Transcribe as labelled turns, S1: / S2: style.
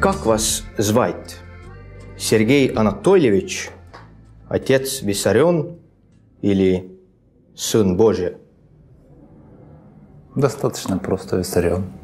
S1: Как вас звать? Сергей Анатольевич, отец Виссарион или сын Божий?
S2: Достаточно просто Виссарион.